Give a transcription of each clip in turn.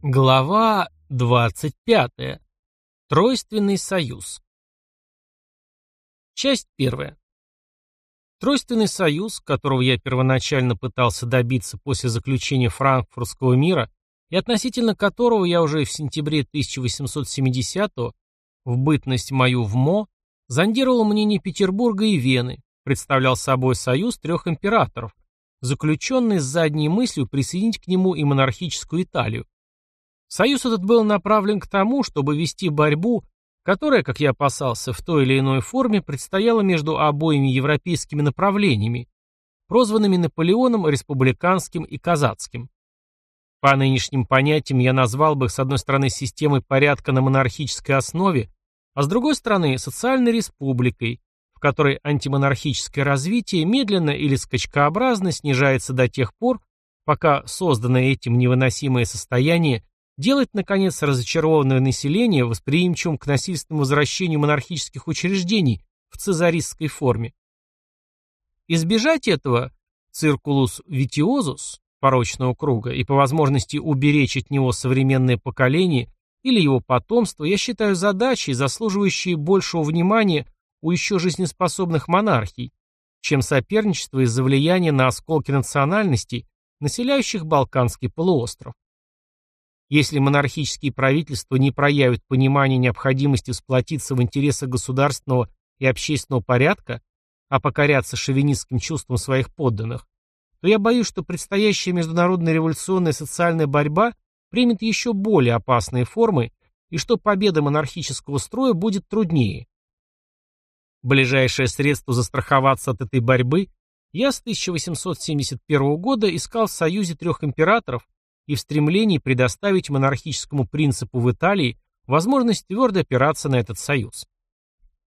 Глава 25. Тройственный союз. Часть первая. Тройственный союз, которого я первоначально пытался добиться после заключения Франкфуртского мира и относительно которого я уже в сентябре 1870-го, в бытность мою в МО, зондировал мнение Петербурга и Вены, представлял собой союз трех императоров, заключенный с задней мыслью присоединить к нему и монархическую Италию. Союз этот был направлен к тому, чтобы вести борьбу, которая, как я опасался, в той или иной форме предстояла между обоими европейскими направлениями, прозванными Наполеоном республиканским и казацким. По нынешним понятиям я назвал бы их с одной стороны системой порядка на монархической основе, а с другой стороны социальной республикой, в которой антимонархическое развитие медленно или скачкообразно снижается до тех пор, пока созданное этим невыносимое состояние делать, наконец, разочарованное население восприимчивым к насильственному возвращению монархических учреждений в цезаристской форме. Избежать этого циркулус витиозус, порочного круга, и по возможности уберечь от него современное поколение или его потомство, я считаю задачей, заслуживающей большего внимания у еще жизнеспособных монархий, чем соперничество из-за влияния на осколки национальностей, населяющих Балканский полуостров. Если монархические правительства не проявят понимания необходимости сплотиться в интересах государственного и общественного порядка, а покоряться шовинистским чувствам своих подданных, то я боюсь, что предстоящая международная революционная социальная борьба примет еще более опасные формы и что победа монархического строя будет труднее. Ближайшее средство застраховаться от этой борьбы я с 1871 года искал в союзе трех императоров и в стремлении предоставить монархическому принципу в Италии возможность твердо опираться на этот союз.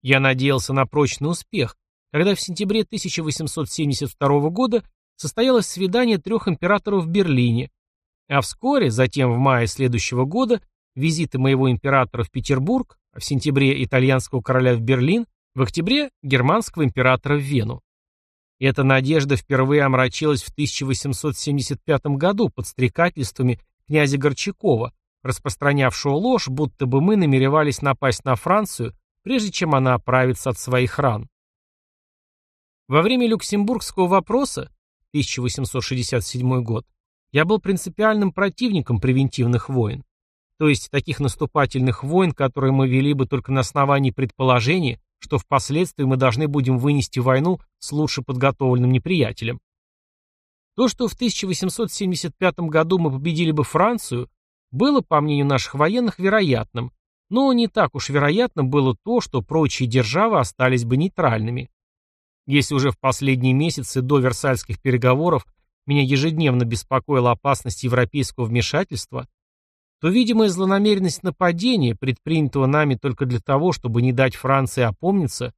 Я надеялся на прочный успех, когда в сентябре 1872 года состоялось свидание трех императоров в Берлине, а вскоре, затем в мае следующего года, визиты моего императора в Петербург, а в сентябре итальянского короля в Берлин, в октябре германского императора в Вену. Эта надежда впервые омрачилась в 1875 году под стрекательствами князя Горчакова, распространявшего ложь, будто бы мы намеревались напасть на Францию, прежде чем она оправится от своих ран. Во время Люксембургского вопроса, 1867 год, я был принципиальным противником превентивных войн, то есть таких наступательных войн, которые мы вели бы только на основании предположения, что впоследствии мы должны будем вынести войну с лучше подготовленным неприятелем. То, что в 1875 году мы победили бы Францию, было, по мнению наших военных, вероятным, но не так уж вероятно было то, что прочие державы остались бы нейтральными. Если уже в последние месяцы до Версальских переговоров меня ежедневно беспокоила опасность европейского вмешательства, то видимая злонамеренность нападения, предпринятого нами только для того, чтобы не дать Франции опомниться,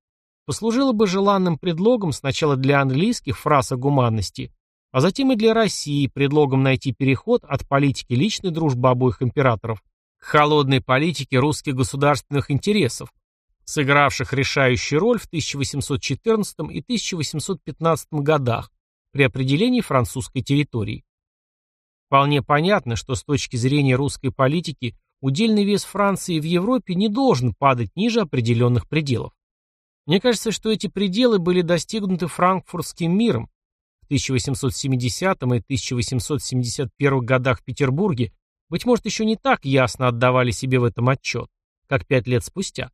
послужила бы желанным предлогом сначала для английских фраз о гуманности, а затем и для России предлогом найти переход от политики личной дружбы обоих императоров к холодной политике русских государственных интересов, сыгравших решающую роль в 1814 и 1815 годах при определении французской территории. Вполне понятно, что с точки зрения русской политики удельный вес Франции в Европе не должен падать ниже определенных пределов. Мне кажется, что эти пределы были достигнуты Франкфуртским миром. В 1870 и 1871 годах в Петербурге, быть может, еще не так ясно отдавали себе в этом отчет, как пять лет спустя.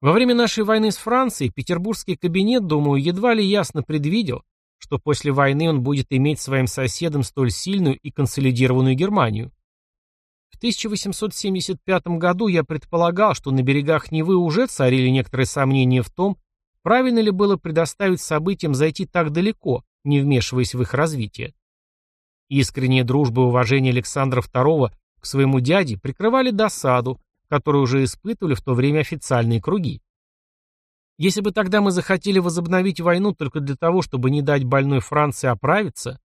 Во время нашей войны с Францией петербургский кабинет, думаю, едва ли ясно предвидел, что после войны он будет иметь своим соседом столь сильную и консолидированную Германию. В 1875 году я предполагал, что на берегах Невы уже царили некоторые сомнения в том, правильно ли было предоставить событиям зайти так далеко, не вмешиваясь в их развитие. Искренняя дружба и уважение Александра II к своему дяде прикрывали досаду, которую уже испытывали в то время официальные круги. Если бы тогда мы захотели возобновить войну только для того, чтобы не дать больной Франции оправиться,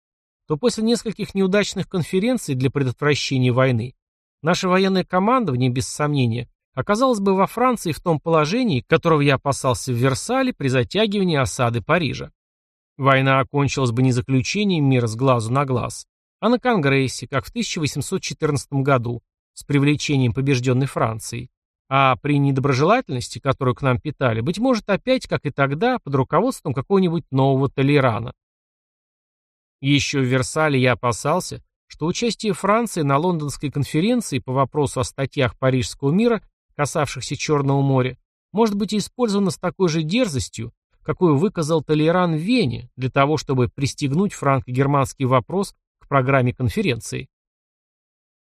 то после нескольких неудачных конференций для предотвращения войны наше военное командование, без сомнения, оказалось бы во Франции в том положении, которого я опасался в Версале при затягивании осады Парижа. Война окончилась бы не заключением мира с глазу на глаз, а на Конгрессе, как в 1814 году, с привлечением побежденной Франции. А при недоброжелательности, которую к нам питали, быть может опять, как и тогда, под руководством какого-нибудь нового Толерана. Еще в Версале я опасался, что участие Франции на лондонской конференции по вопросу о статьях Парижского мира, касавшихся Черного моря, может быть использовано с такой же дерзостью, какую выказал Толеран в Вене для того, чтобы пристегнуть франко-германский вопрос к программе конференции.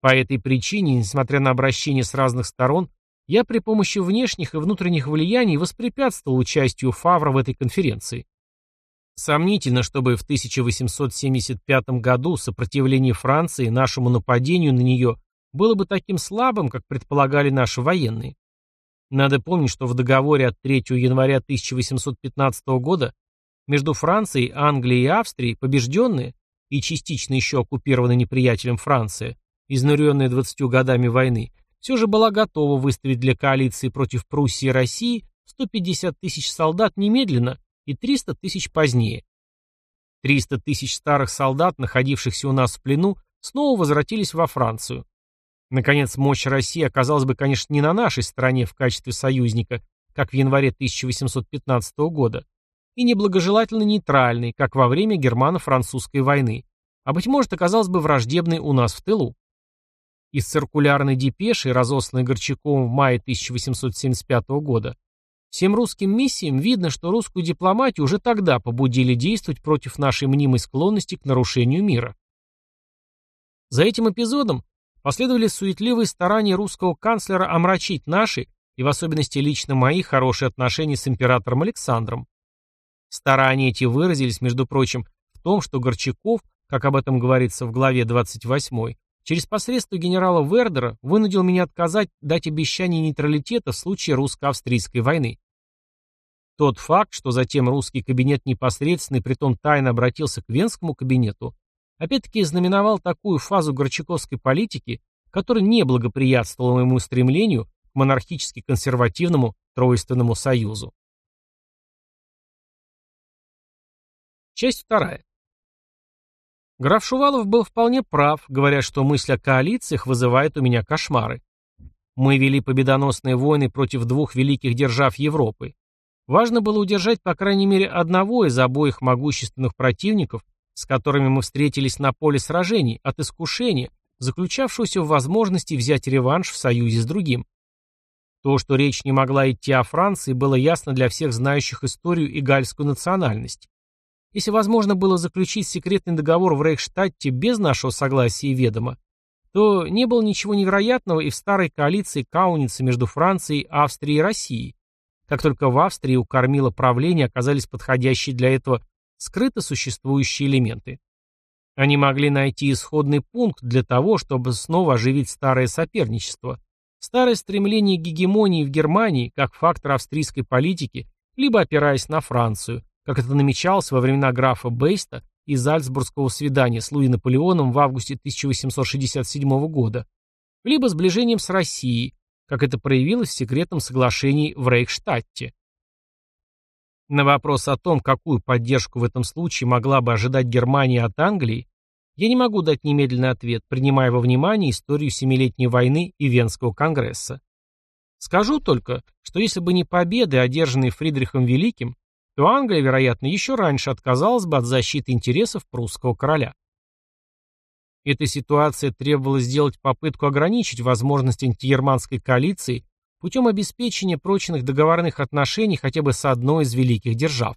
По этой причине, несмотря на обращение с разных сторон, я при помощи внешних и внутренних влияний воспрепятствовал участию Фавра в этой конференции. Сомнительно, чтобы в 1875 году сопротивление Франции нашему нападению на нее было бы таким слабым, как предполагали наши военные. Надо помнить, что в договоре от 3 января 1815 года между Францией, Англией и Австрией побежденные и частично еще оккупированная неприятелем Франция, изнуренная 20 годами войны, все же была готова выставить для коалиции против Пруссии и России 150 тысяч солдат немедленно и 300 тысяч позднее. 300 тысяч старых солдат, находившихся у нас в плену, снова возвратились во Францию. Наконец, мощь России оказалась бы, конечно, не на нашей стороне в качестве союзника, как в январе 1815 года, и неблагожелательно нейтральной, как во время германо-французской войны, а, быть может, оказалась бы враждебной у нас в тылу. Из циркулярной депеши, разосланной Горчаковым в мае 1875 года, всем русским миссиям видно, что русскую дипломатию уже тогда побудили действовать против нашей мнимой склонности к нарушению мира. За этим эпизодом последовали суетливые старания русского канцлера омрачить наши, и в особенности лично мои, хорошие отношения с императором Александром. Старания эти выразились, между прочим, в том, что Горчаков, как об этом говорится в главе 28, через посредство генерала Вердера вынудил меня отказать дать обещание нейтралитета в случае русско-австрийской войны. Тот факт, что затем русский кабинет непосредственно и притом тайно обратился к венскому кабинету, опять-таки знаменовал такую фазу горчаковской политики, которая не благоприятствовала моему стремлению к монархически-консервативному Тройственному союзу. Часть вторая. Граф Шувалов был вполне прав, говоря, что мысль о коалициях вызывает у меня кошмары. Мы вели победоносные войны против двух великих держав Европы. Важно было удержать по крайней мере одного из обоих могущественных противников, с которыми мы встретились на поле сражений, от искушения, заключавшегося в возможности взять реванш в союзе с другим. То, что речь не могла идти о Франции, было ясно для всех знающих историю и гальскую национальность. Если возможно было заключить секретный договор в Рейхштадте без нашего согласия и ведома, то не было ничего невероятного и в старой коалиции Кауницы между Францией, Австрией и Россией. Как только в Австрии у кормила правления оказались подходящие для этого скрыто существующие элементы. Они могли найти исходный пункт для того, чтобы снова оживить старое соперничество, старое стремление к гегемонии в Германии как фактор австрийской политики, либо опираясь на Францию, как это намечалось во времена графа Бейста и Зальцбургского свидания с Луи Наполеоном в августе 1867 года, либо сближением с Россией, как это проявилось в секретном соглашении в Рейхштадте. На вопрос о том, какую поддержку в этом случае могла бы ожидать Германия от Англии, я не могу дать немедленный ответ, принимая во внимание историю Семилетней войны и Венского конгресса. Скажу только, что если бы не победы, одержанные Фридрихом Великим, то Англия, вероятно, еще раньше отказалась бы от защиты интересов прусского короля. Эта ситуация требовала сделать попытку ограничить возможность антигерманской коалиции путем обеспечения прочных договорных отношений хотя бы с одной из великих держав.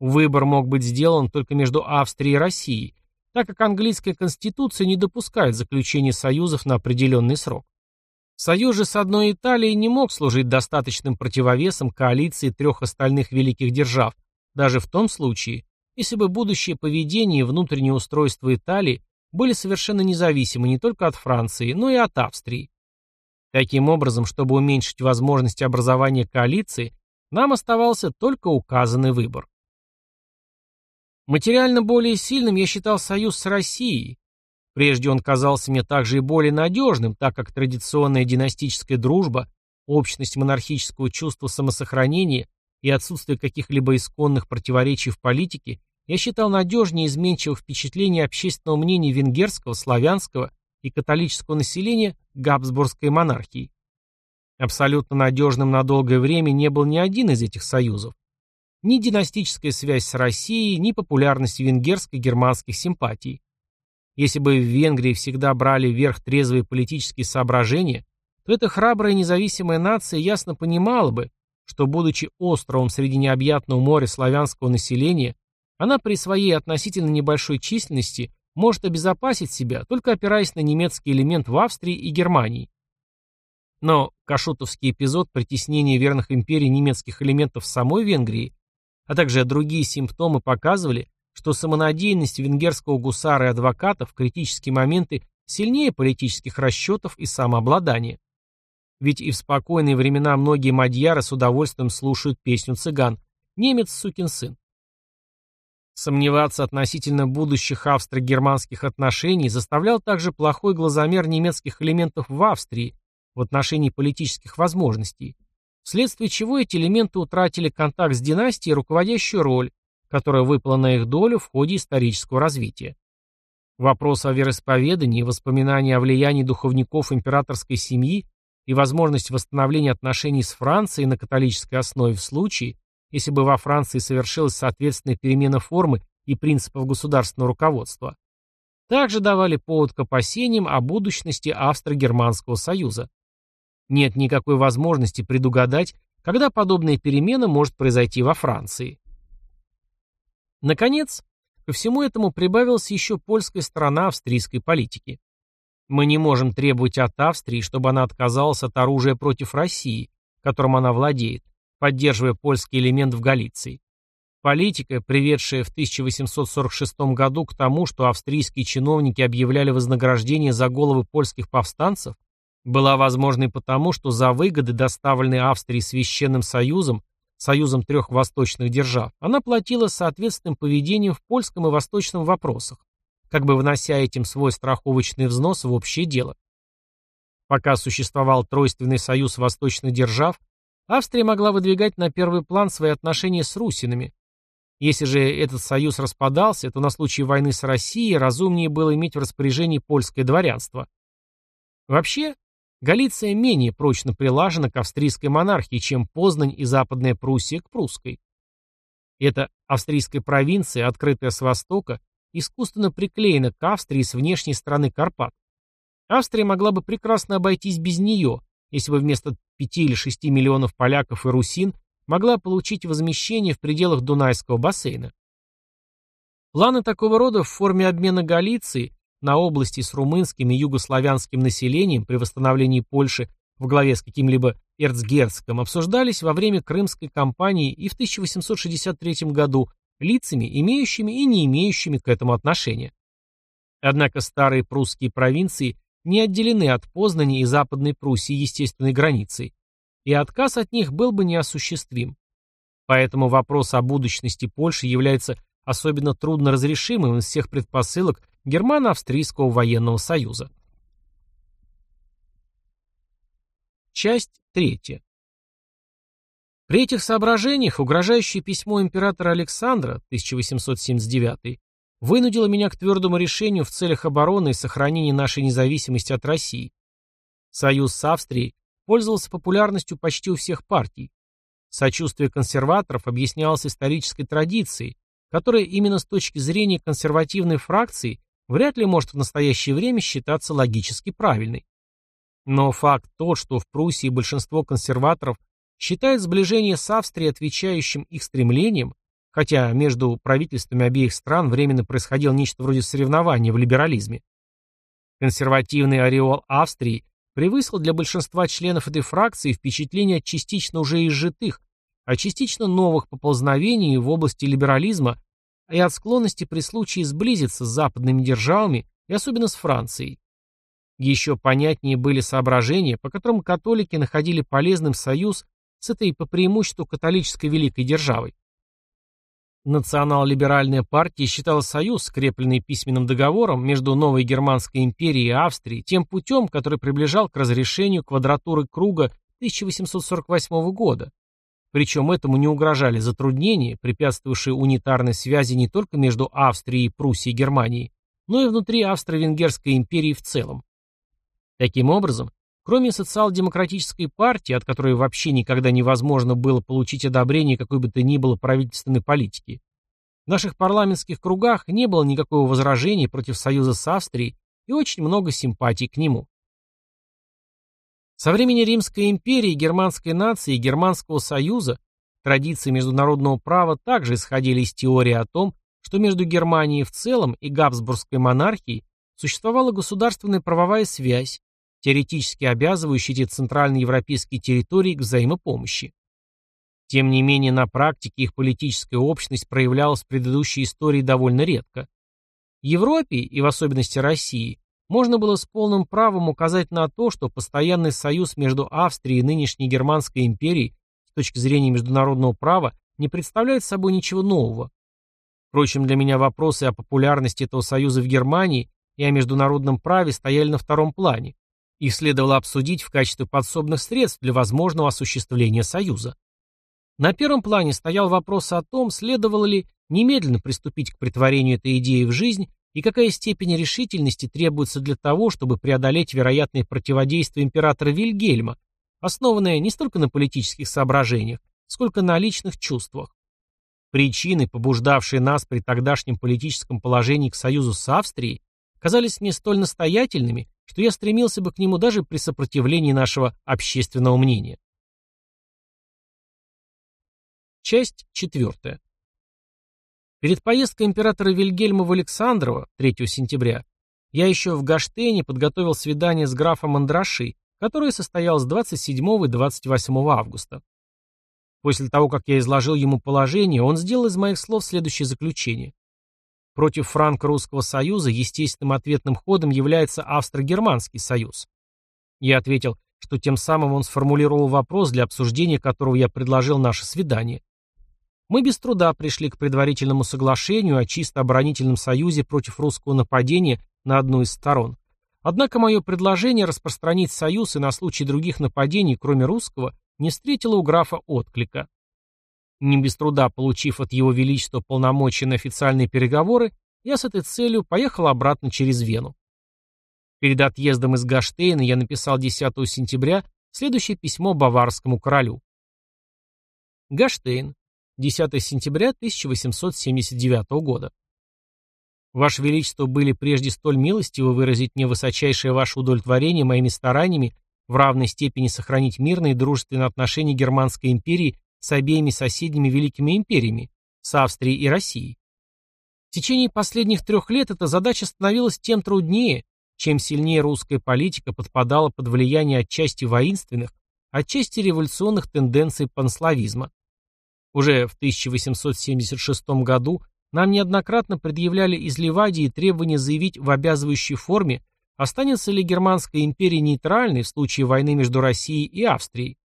Выбор мог быть сделан только между Австрией и Россией, так как английская конституция не допускает заключения союзов на определенный срок. Союз же с одной Италией не мог служить достаточным противовесом коалиции трех остальных великих держав, даже в том случае, если бы будущее поведение и внутреннее устройство Италии были совершенно независимы не только от Франции, но и от Австрии. Таким образом, чтобы уменьшить возможности образования коалиции, нам оставался только указанный выбор. Материально более сильным я считал союз с Россией, Прежде он казался мне также и более надежным, так как традиционная династическая дружба, общность монархического чувства самосохранения и отсутствие каких-либо исконных противоречий в политике я считал надежнее изменчивых впечатлений общественного мнения венгерского, славянского и католического населения Габсбургской монархии. Абсолютно надежным на долгое время не был ни один из этих союзов. Ни династическая связь с Россией, ни популярность венгерско-германских симпатий. Если бы в Венгрии всегда брали верх трезвые политические соображения, то эта храбрая независимая нация ясно понимала бы, что, будучи островом среди необъятного моря славянского населения, она при своей относительно небольшой численности может обезопасить себя, только опираясь на немецкий элемент в Австрии и Германии. Но кашутовский эпизод притеснения верных империй немецких элементов в самой Венгрии, а также другие симптомы показывали, что самонадеянность венгерского гусара и адвоката в критические моменты сильнее политических расчетов и самообладания. Ведь и в спокойные времена многие мадьяры с удовольствием слушают песню цыган «Немец сукин сын». Сомневаться относительно будущих австро-германских отношений заставлял также плохой глазомер немецких элементов в Австрии в отношении политических возможностей, вследствие чего эти элементы утратили контакт с династией руководящую роль, которая выпала на их долю в ходе исторического развития. Вопрос о вероисповедании, воспоминания о влиянии духовников императорской семьи и возможность восстановления отношений с Францией на католической основе в случае, если бы во Франции совершилась соответственная перемена формы и принципов государственного руководства, также давали повод к опасениям о будущности Австро-Германского союза. Нет никакой возможности предугадать, когда подобная перемена может произойти во Франции. Наконец, ко всему этому прибавилась еще польская сторона австрийской политики. Мы не можем требовать от Австрии, чтобы она отказалась от оружия против России, которым она владеет, поддерживая польский элемент в Галиции. Политика, приведшая в 1846 году к тому, что австрийские чиновники объявляли вознаграждение за головы польских повстанцев, была возможной потому, что за выгоды, доставленные Австрии Священным Союзом, Союзом трех восточных держав, она платила соответственным поведением в польском и восточном вопросах как бы внося этим свой страховочный взнос в общее дело. Пока существовал Тройственный союз восточных держав, Австрия могла выдвигать на первый план свои отношения с русинами. Если же этот союз распадался, то на случай войны с Россией разумнее было иметь в распоряжении польское дворянство. Вообще, Галиция менее прочно прилажена к австрийской монархии, чем Познань и Западная Пруссия к прусской. Эта австрийская провинция, открытая с востока, искусственно приклеена к Австрии с внешней стороны Карпат. Австрия могла бы прекрасно обойтись без нее, если бы вместо 5 или 6 миллионов поляков и русин могла получить возмещение в пределах Дунайского бассейна. Планы такого рода в форме обмена Галиции на области с румынским и югославянским населением при восстановлении Польши в главе с каким-либо эрцгерцогом обсуждались во время Крымской кампании и в 1863 году лицами, имеющими и не имеющими к этому отношения. Однако старые прусские провинции не отделены от Познани и Западной Пруссии естественной границей, и отказ от них был бы неосуществим. Поэтому вопрос о будущности Польши является особенно трудно разрешимым из всех предпосылок Германо-Австрийского военного союза. Часть третья. При этих соображениях угрожающее письмо императора Александра 1879 вынудило меня к твердому решению в целях обороны и сохранения нашей независимости от России. Союз с Австрией пользовался популярностью почти у всех партий. Сочувствие консерваторов объяснялось исторической традицией, которая именно с точки зрения консервативной фракции вряд ли может в настоящее время считаться логически правильной. Но факт тот, что в Пруссии большинство консерваторов считает сближение с Австрией отвечающим их стремлением, хотя между правительствами обеих стран временно происходило нечто вроде соревнования в либерализме. Консервативный ореол Австрии превысил для большинства членов этой фракции впечатление от частично уже изжитых, а частично новых поползновений в области либерализма и от склонности при случае сблизиться с западными державами и особенно с Францией. Еще понятнее были соображения, по которым католики находили полезным союз с этой по преимуществу католической великой державой. Национал-либеральная партия считала союз, скрепленный письменным договором между Новой Германской империей и Австрией, тем путем, который приближал к разрешению квадратуры круга 1848 года, Причем этому не угрожали затруднения, препятствовавшие унитарной связи не только между Австрией, Пруссией и Германией, но и внутри Австро-Венгерской империи в целом. Таким образом, кроме социал-демократической партии, от которой вообще никогда невозможно было получить одобрение какой бы то ни было правительственной политики, в наших парламентских кругах не было никакого возражения против союза с Австрией и очень много симпатий к нему. Со времени Римской империи, германской нации и Германского союза традиции международного права также исходили из теории о том, что между Германией в целом и Габсбургской монархией существовала государственная правовая связь, теоретически обязывающая эти центральноевропейские территории к взаимопомощи. Тем не менее, на практике их политическая общность проявлялась в предыдущей истории довольно редко. Европе, и в особенности России, можно было с полным правом указать на то, что постоянный союз между Австрией и нынешней Германской империей с точки зрения международного права не представляет собой ничего нового. Впрочем, для меня вопросы о популярности этого союза в Германии и о международном праве стояли на втором плане. Их следовало обсудить в качестве подсобных средств для возможного осуществления союза. На первом плане стоял вопрос о том, следовало ли немедленно приступить к притворению этой идеи в жизнь и какая степень решительности требуется для того, чтобы преодолеть вероятные противодействия императора Вильгельма, основанное не столько на политических соображениях, сколько на личных чувствах. Причины, побуждавшие нас при тогдашнем политическом положении к союзу с Австрией, казались мне столь настоятельными, что я стремился бы к нему даже при сопротивлении нашего общественного мнения. Часть четвертая. Перед поездкой императора Вильгельма в Александрово 3 сентября я еще в Гаштейне подготовил свидание с графом Андраши, которое состоялось 27 и 28 августа. После того, как я изложил ему положение, он сделал из моих слов следующее заключение. Против Франко-Русского союза естественным ответным ходом является Австро-Германский союз. Я ответил, что тем самым он сформулировал вопрос, для обсуждения которого я предложил наше свидание. Мы без труда пришли к предварительному соглашению о чисто оборонительном союзе против русского нападения на одну из сторон. Однако мое предложение распространить союз и на случай других нападений, кроме русского, не встретило у графа отклика. Не без труда получив от его величества полномочия на официальные переговоры, я с этой целью поехал обратно через Вену. Перед отъездом из Гаштейна я написал 10 сентября следующее письмо баварскому королю. Гаштейн, 10 сентября 1879 года. Ваше Величество были прежде столь милостивы выразить мне высочайшее ваше удовлетворение моими стараниями в равной степени сохранить мирные и дружественные отношения Германской империи с обеими соседними великими империями, с Австрией и Россией. В течение последних трех лет эта задача становилась тем труднее, чем сильнее русская политика подпадала под влияние отчасти воинственных, отчасти революционных тенденций панславизма. Уже в 1876 году нам неоднократно предъявляли из Ливадии требование заявить в обязывающей форме, останется ли Германская империя нейтральной в случае войны между Россией и Австрией.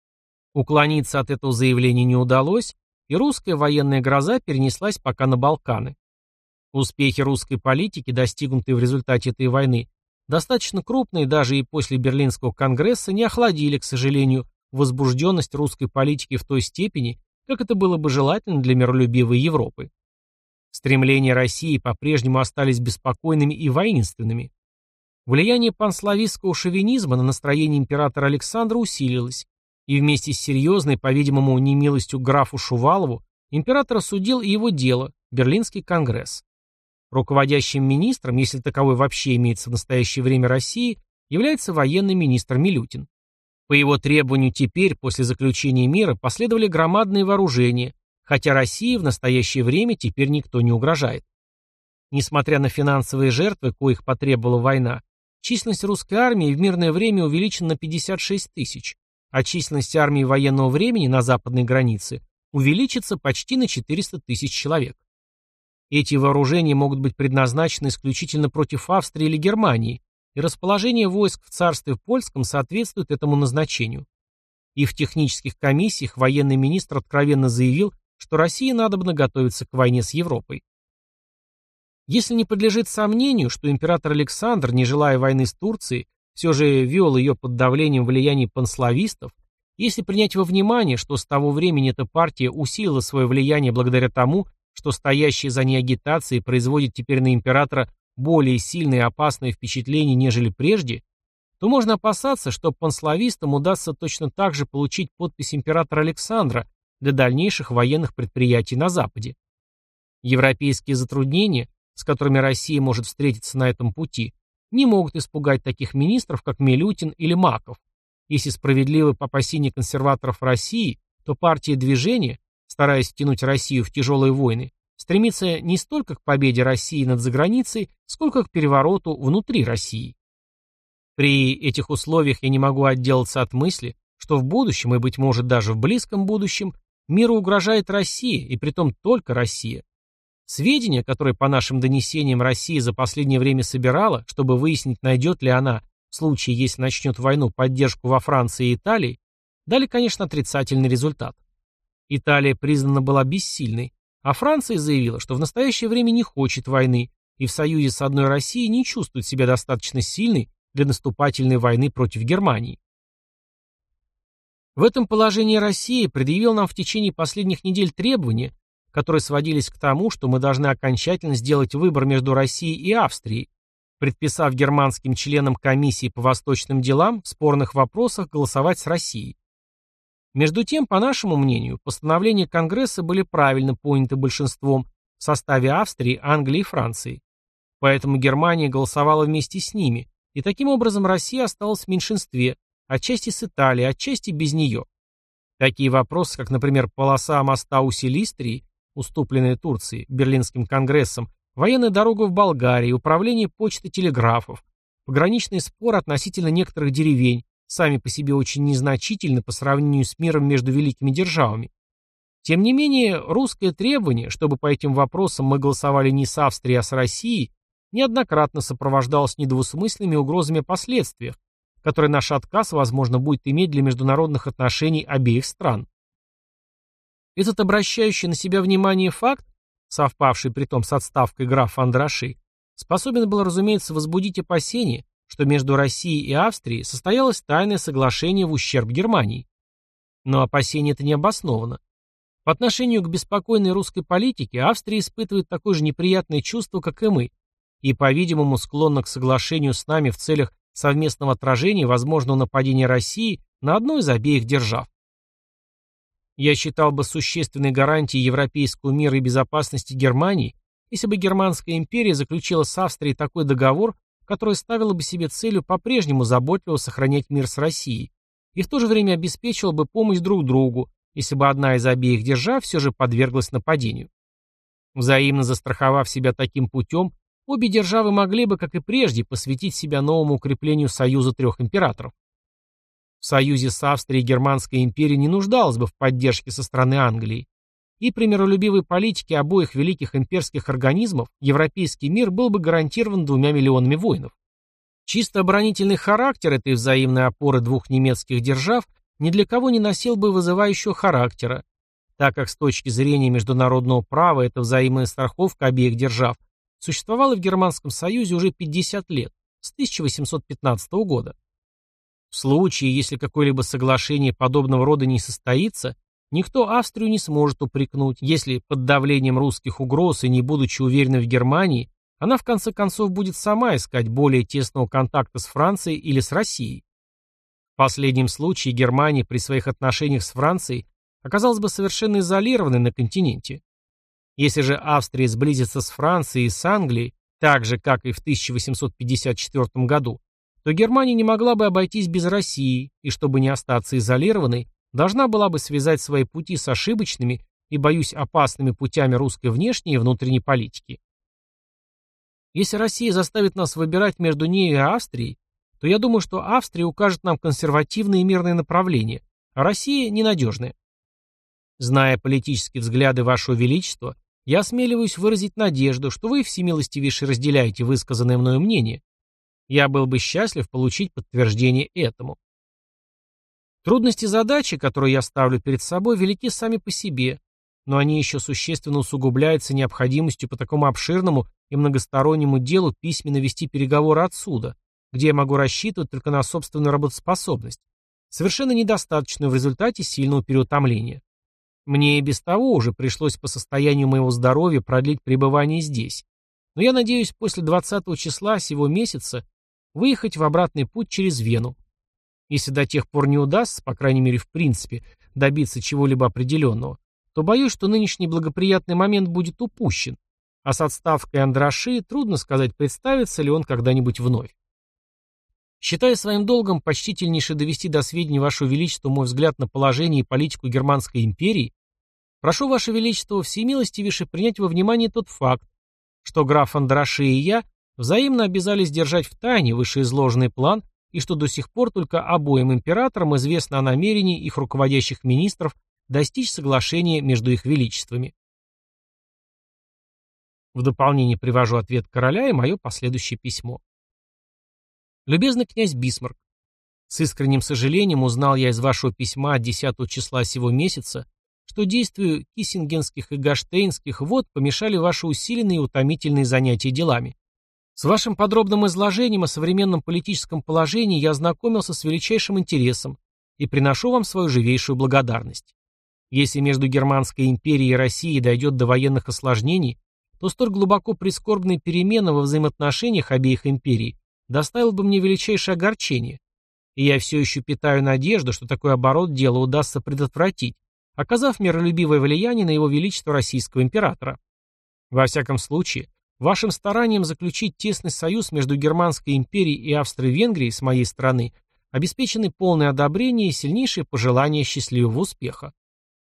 Уклониться от этого заявления не удалось, и русская военная гроза перенеслась пока на Балканы. Успехи русской политики, достигнутые в результате этой войны, достаточно крупные даже и после Берлинского конгресса, не охладили, к сожалению, возбужденность русской политики в той степени, как это было бы желательно для миролюбивой Европы. Стремления России по-прежнему остались беспокойными и воинственными. Влияние панславистского шовинизма на настроение императора Александра усилилось, и вместе с серьезной, по-видимому, немилостью графу Шувалову, император осудил и его дело, Берлинский конгресс. Руководящим министром, если таковой вообще имеется в настоящее время России, является военный министр Милютин. По его требованию теперь, после заключения мира, последовали громадные вооружения, хотя России в настоящее время теперь никто не угрожает. Несмотря на финансовые жертвы, коих потребовала война, численность русской армии в мирное время увеличена на 56 тысяч, а численность армии военного времени на западной границе увеличится почти на 400 тысяч человек. Эти вооружения могут быть предназначены исключительно против Австрии или Германии, и расположение войск в царстве польском соответствует этому назначению. И в технических комиссиях военный министр откровенно заявил, что России надобно готовиться к войне с Европой. Если не подлежит сомнению, что император Александр, не желая войны с Турцией, все же вел ее под давлением влияния панславистов, Если принять во внимание, что с того времени эта партия усилила свое влияние благодаря тому, что стоящие за ней агитации производят теперь на императора более сильные и опасные впечатления, нежели прежде, то можно опасаться, что панславистам удастся точно так же получить подпись императора Александра для дальнейших военных предприятий на Западе. Европейские затруднения, с которыми Россия может встретиться на этом пути, не могут испугать таких министров, как Милютин или Маков. Если справедливы по консерваторов России, то партия движения, стараясь втянуть Россию в тяжелые войны, стремится не столько к победе России над заграницей, сколько к перевороту внутри России. При этих условиях я не могу отделаться от мысли, что в будущем, и, быть может, даже в близком будущем, миру угрожает Россия, и притом только Россия. Сведения, которые по нашим донесениям Россия за последнее время собирала, чтобы выяснить, найдет ли она, в случае, если начнет войну, поддержку во Франции и Италии, дали, конечно, отрицательный результат. Италия признана была бессильной, а Франция заявила, что в настоящее время не хочет войны и в союзе с одной Россией не чувствует себя достаточно сильной для наступательной войны против Германии. В этом положении Россия предъявила нам в течение последних недель требования, которые сводились к тому, что мы должны окончательно сделать выбор между Россией и Австрией, предписав германским членам комиссии по восточным делам в спорных вопросах голосовать с Россией. Между тем, по нашему мнению, постановления Конгресса были правильно поняты большинством в составе Австрии, Англии и Франции. Поэтому Германия голосовала вместе с ними, и таким образом Россия осталась в меньшинстве, отчасти с Италией, отчасти без нее. Такие вопросы, как, например, полоса моста у Силистрии, уступленная Турции, Берлинским конгрессом, военная дорога в Болгарии, управление почты телеграфов, пограничный спор относительно некоторых деревень, сами по себе очень незначительны по сравнению с миром между великими державами. Тем не менее, русское требование, чтобы по этим вопросам мы голосовали не с Австрией, а с Россией, неоднократно сопровождалось недвусмысленными угрозами о последствиях, которые наш отказ, возможно, будет иметь для международных отношений обеих стран. Этот обращающий на себя внимание факт, совпавший при том с отставкой графа Андраши, способен был, разумеется, возбудить опасения, что между Россией и Австрией состоялось тайное соглашение в ущерб Германии. Но опасение это не обосновано. По отношению к беспокойной русской политике Австрия испытывает такое же неприятное чувство, как и мы, и, по-видимому, склонна к соглашению с нами в целях совместного отражения возможного нападения России на одну из обеих держав. Я считал бы существенной гарантией европейского мира и безопасности Германии, если бы Германская империя заключила с Австрией такой договор, который ставила бы себе целью по-прежнему заботливо сохранять мир с Россией и в то же время обеспечивала бы помощь друг другу, если бы одна из обеих держав все же подверглась нападению. Взаимно застраховав себя таким путем, обе державы могли бы, как и прежде, посвятить себя новому укреплению союза трех императоров. В союзе с Австрией Германская империя не нуждалась бы в поддержке со стороны Англии, и при миролюбивой политике обоих великих имперских организмов европейский мир был бы гарантирован двумя миллионами воинов. Чисто оборонительный характер этой взаимной опоры двух немецких держав ни для кого не носил бы вызывающего характера, так как с точки зрения международного права эта взаимная страховка обеих держав существовала в Германском Союзе уже 50 лет, с 1815 года. В случае, если какое-либо соглашение подобного рода не состоится, Никто Австрию не сможет упрекнуть, если под давлением русских угроз и не будучи уверенной в Германии, она в конце концов будет сама искать более тесного контакта с Францией или с Россией. В последнем случае Германия при своих отношениях с Францией оказалась бы совершенно изолированной на континенте. Если же Австрия сблизится с Францией и с Англией, так же, как и в 1854 году, то Германия не могла бы обойтись без России, и чтобы не остаться изолированной, должна была бы связать свои пути с ошибочными и, боюсь, опасными путями русской внешней и внутренней политики. Если Россия заставит нас выбирать между ней и Австрией, то я думаю, что Австрия укажет нам консервативные и мирные направления, а Россия – ненадежные. Зная политические взгляды Вашего Величества, я осмеливаюсь выразить надежду, что вы всемилостивейше разделяете высказанное мною мнение. Я был бы счастлив получить подтверждение этому. Трудности задачи, которую я ставлю перед собой, велики сами по себе, но они еще существенно усугубляются необходимостью по такому обширному и многостороннему делу письменно вести переговоры отсюда, где я могу рассчитывать только на собственную работоспособность, совершенно недостаточную в результате сильного переутомления. Мне и без того уже пришлось по состоянию моего здоровья продлить пребывание здесь. Но я надеюсь после 20 числа сего месяца выехать в обратный путь через Вену. Если до тех пор не удастся, по крайней мере в принципе, добиться чего-либо определенного, то боюсь, что нынешний благоприятный момент будет упущен, а с отставкой Андраши трудно сказать, представится ли он когда-нибудь вновь. Считаю своим долгом почтительнейше довести до сведения Вашего Величества мой взгляд на положение и политику Германской империи, прошу Ваше Величество всемилостивейше принять во внимание тот факт, что граф Андраши и я взаимно обязались держать в тайне вышеизложенный план и что до сих пор только обоим императорам известно о намерении их руководящих министров достичь соглашения между их величествами. В дополнение привожу ответ короля и мое последующее письмо. Любезный князь Бисмарк, с искренним сожалением узнал я из вашего письма от 10 числа сего месяца, что действию киссингенских и гаштейнских вод помешали ваши усиленные и утомительные занятия делами. С вашим подробным изложением о современном политическом положении я ознакомился с величайшим интересом и приношу вам свою живейшую благодарность. Если между Германской империей и Россией дойдет до военных осложнений, то столь глубоко прискорбные перемены во взаимоотношениях обеих империй доставил бы мне величайшее огорчение. И я все еще питаю надежду, что такой оборот дела удастся предотвратить, оказав миролюбивое влияние на его величество российского императора. Во всяком случае, вашим старанием заключить тесный союз между Германской империей и Австро-Венгрией с моей стороны обеспечены полное одобрение и сильнейшее пожелание счастливого успеха.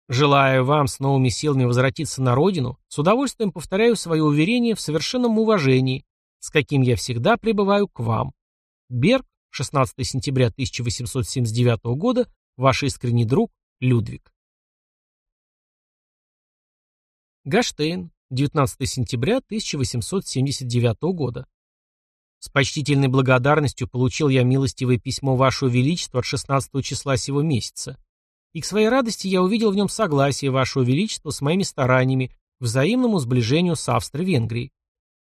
Желаю вам с новыми силами возвратиться на родину, с удовольствием повторяю свое уверение в совершенном уважении, с каким я всегда пребываю к вам. Берг, 16 сентября 1879 года, ваш искренний друг Людвиг. Гаштейн, 19 сентября 1879 года. С почтительной благодарностью получил я милостивое письмо Вашего Величества от 16 числа сего месяца. И к своей радости я увидел в нем согласие Вашего Величества с моими стараниями взаимному сближению с Австро-Венгрией.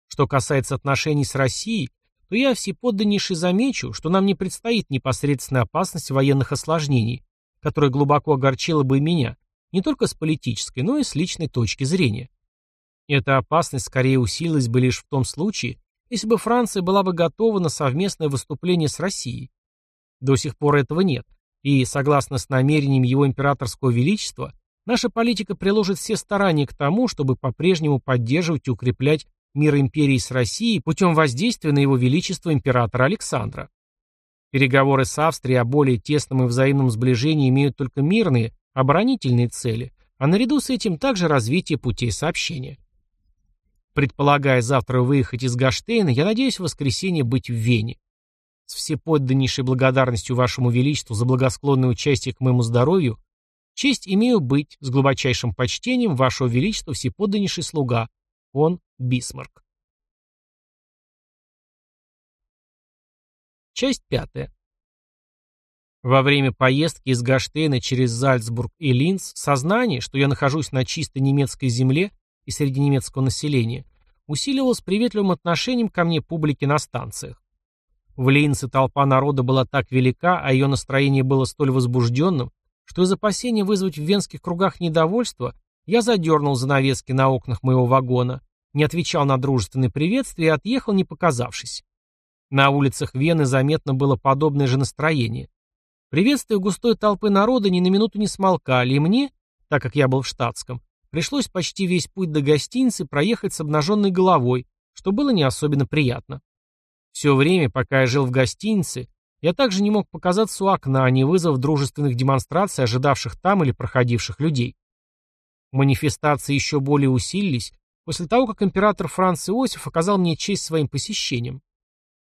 Что касается отношений с Россией, то я всеподданнейше замечу, что нам не предстоит непосредственная опасность военных осложнений, которая глубоко огорчила бы меня, не только с политической, но и с личной точки зрения. Эта опасность скорее усилилась бы лишь в том случае, если бы Франция была бы готова на совместное выступление с Россией. До сих пор этого нет, и, согласно с намерением его императорского величества, наша политика приложит все старания к тому, чтобы по-прежнему поддерживать и укреплять мир империи с Россией путем воздействия на его величество императора Александра. Переговоры с Австрией о более тесном и взаимном сближении имеют только мирные, оборонительные цели, а наряду с этим также развитие путей сообщения. Предполагая завтра выехать из Гаштейна, я надеюсь в воскресенье быть в Вене. С всеподданнейшей благодарностью вашему величеству за благосклонное участие к моему здоровью, честь имею быть с глубочайшим почтением вашего величества всеподданнейший слуга, он Бисмарк. Часть пятая. Во время поездки из Гаштейна через Зальцбург и Линц сознание, что я нахожусь на чистой немецкой земле и среди немецкого населения, усиливалось приветливым отношением ко мне публики на станциях. В Линце толпа народа была так велика, а ее настроение было столь возбужденным, что из опасения вызвать в венских кругах недовольство, я задернул занавески на окнах моего вагона, не отвечал на дружественные приветствия и отъехал, не показавшись. На улицах Вены заметно было подобное же настроение. Приветствия густой толпы народа ни на минуту не смолкали, и мне, так как я был в штатском, пришлось почти весь путь до гостиницы проехать с обнаженной головой, что было не особенно приятно. Все время, пока я жил в гостинице, я также не мог показаться у окна, не вызвав дружественных демонстраций ожидавших там или проходивших людей. Манифестации еще более усилились, после того, как император Франц Иосиф оказал мне честь своим посещением.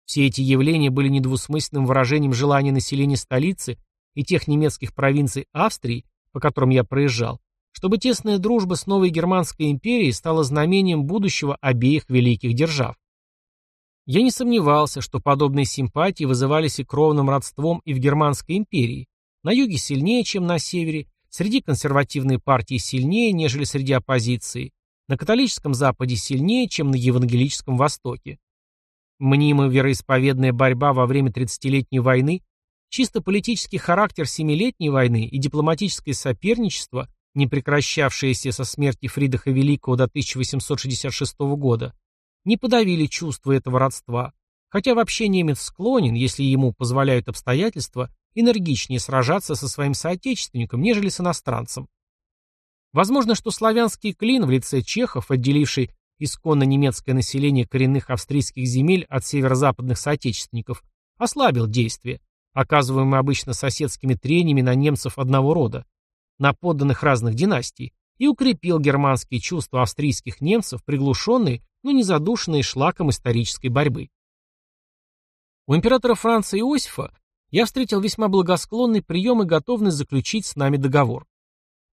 Все эти явления были недвусмысленным выражением желания населения столицы и тех немецких провинций Австрии, по которым я проезжал, чтобы тесная дружба с новой Германской империей стала знамением будущего обеих великих держав. Я не сомневался, что подобные симпатии вызывались и кровным родством и в Германской империи, на юге сильнее, чем на севере, среди консервативной партии сильнее, нежели среди оппозиции, на католическом Западе сильнее, чем на евангелическом Востоке. Мнимая вероисповедная борьба во время 30-летней войны Чисто политический характер Семилетней войны и дипломатическое соперничество, не прекращавшееся со смерти Фридриха Великого до 1866 года, не подавили чувство этого родства, хотя вообще немец склонен, если ему позволяют обстоятельства, энергичнее сражаться со своим соотечественником, нежели с иностранцем. Возможно, что славянский клин в лице чехов, отделивший исконно немецкое население коренных австрийских земель от северо-западных соотечественников, ослабил действие, оказываемое обычно соседскими трениями на немцев одного рода, на подданных разных династий, и укрепил германские чувства австрийских немцев, приглушенные, но не задушенные шлаком исторической борьбы. У императора Франца Иосифа я встретил весьма благосклонный прием и готовность заключить с нами договор.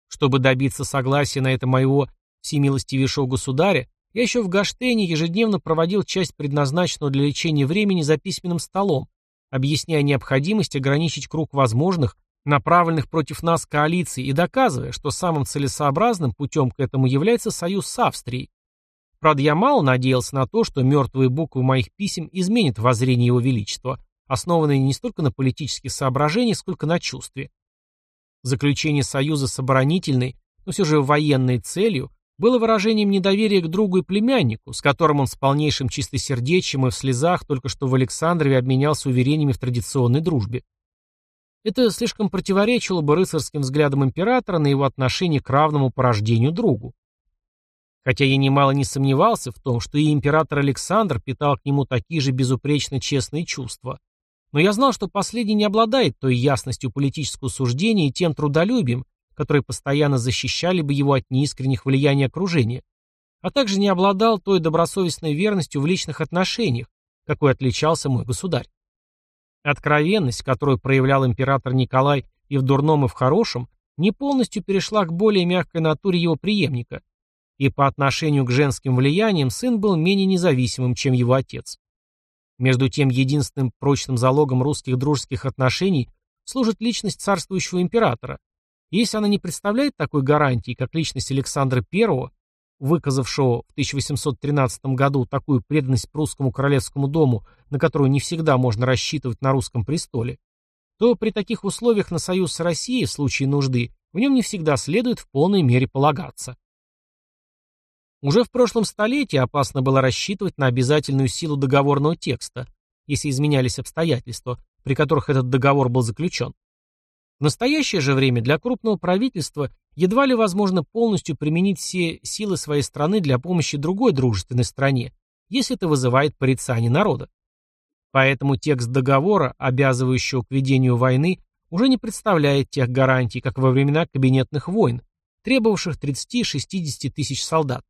Чтобы добиться согласия на это моего всемилостивейшего государя, я еще в Гаштейне ежедневно проводил часть предназначенного для лечения времени за письменным столом, объясняя необходимость ограничить круг возможных, направленных против нас коалиций и доказывая, что самым целесообразным путем к этому является союз с Австрией. Правда, я мало надеялся на то, что мертвые буквы моих писем изменят воззрение его величества, основанные не столько на политических соображениях, сколько на чувстве. Заключение союза с оборонительной, но все же военной целью, было выражением недоверия к другу и племяннику, с которым он с полнейшим чистосердечием и в слезах только что в Александрове обменялся уверениями в традиционной дружбе. Это слишком противоречило бы рыцарским взглядам императора на его отношение к равному по рождению другу. Хотя я немало не сомневался в том, что и император Александр питал к нему такие же безупречно честные чувства. Но я знал, что последний не обладает той ясностью политического суждения и тем трудолюбием, которые постоянно защищали бы его от неискренних влияний окружения, а также не обладал той добросовестной верностью в личных отношениях, какой отличался мой государь. Откровенность, которую проявлял император Николай и в дурном, и в хорошем, не полностью перешла к более мягкой натуре его преемника, и по отношению к женским влияниям сын был менее независимым, чем его отец. Между тем, единственным прочным залогом русских дружеских отношений служит личность царствующего императора, если она не представляет такой гарантии, как личность Александра I, выказавшего в 1813 году такую преданность прусскому королевскому дому, на которую не всегда можно рассчитывать на русском престоле, то при таких условиях на союз с Россией в случае нужды в нем не всегда следует в полной мере полагаться. Уже в прошлом столетии опасно было рассчитывать на обязательную силу договорного текста, если изменялись обстоятельства, при которых этот договор был заключен. В настоящее же время для крупного правительства едва ли возможно полностью применить все силы своей страны для помощи другой дружественной стране, если это вызывает порицание народа. Поэтому текст договора, обязывающего к ведению войны, уже не представляет тех гарантий, как во времена кабинетных войн, требовавших 30-60 тысяч солдат.